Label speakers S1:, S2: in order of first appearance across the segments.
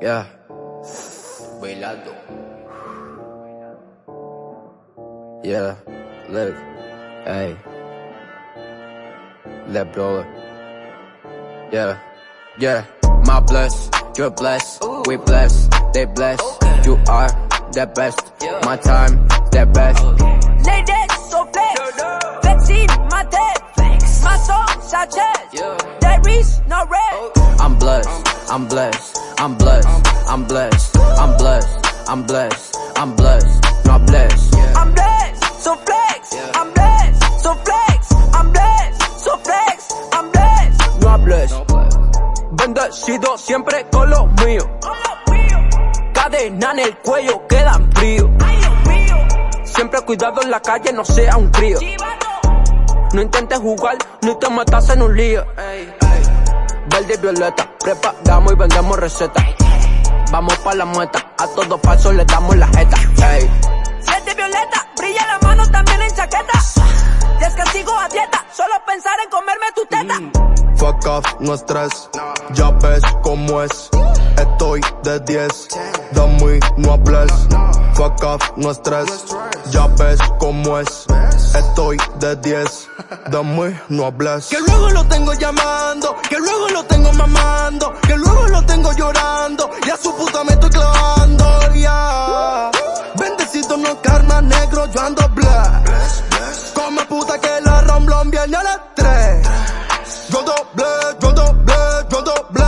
S1: Yeah. Bailando. Yeah. Look. Hey. Let brother. Yeah. Yeah. My bless. You're blessed. We blessed. They blessed. You are the best. My time. The best.
S2: Ladies, so flex. Flexing my debt. My song, sachet. There is no red.
S1: I'm blessed. I'm blessed. I'm blessed. I'm blessed. I'm blessed. I'm blessed. I'm blessed. Not blessed.
S2: I'm blessed, so flex. I'm blessed, so flex. I'm blessed, so flex. I'm blessed.
S1: No hables. Bendecido siempre con los míos. Cadena en el cuello, quedan frío. Siempre cuidado en la calle, no sea un crío. No intentes jugar, ni te metas en un lío. Verde y violeta, preparamos y vendemos recetas. Vamos pa' la mueta, a todos falsos le damos la jeta. Ey.
S2: Siete violeta, brilla la mano también en chaqueta. Y es que sigo a dieta, solo pensar en comerme tu teta.
S3: Fuck off, no estrés, ya ves cómo es. Estoy de 10, dame y no hables. Fuck off, no estrés, ya ves cómo es. Estoy de 10, dame y no hables. Que luego lo tengo llamando, puta me estoy clavando, ya. Bendecido no karma negro, yo ando black. Come puta que la romblón viene a las 3. Yo doble, yo doble, yo doble.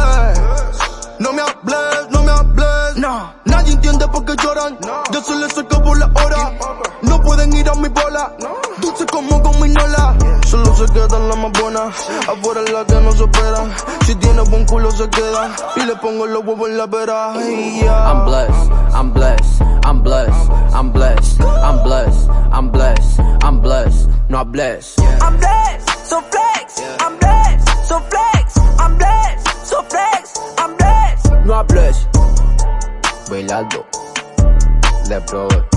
S3: No me hables, no me hables. No. Nadie entiende por qué lloran. Yo solo soy por la hora. No pueden ir a mi bola. Dulce como con mi nola. Se quedan las más buenas. Afuera es la que no se espera. Si tiene buen culo se queda. Y le pongo los huevos en la vera.
S1: I'm blessed, I'm blessed, I'm blessed, I'm blessed, I'm blessed, I'm blessed, I'm blessed, not blessed.
S2: I'm blessed, so flex. I'm blessed, so flex. I'm blessed, so flex. I'm blessed.
S1: No hables. Bailando. Le brother.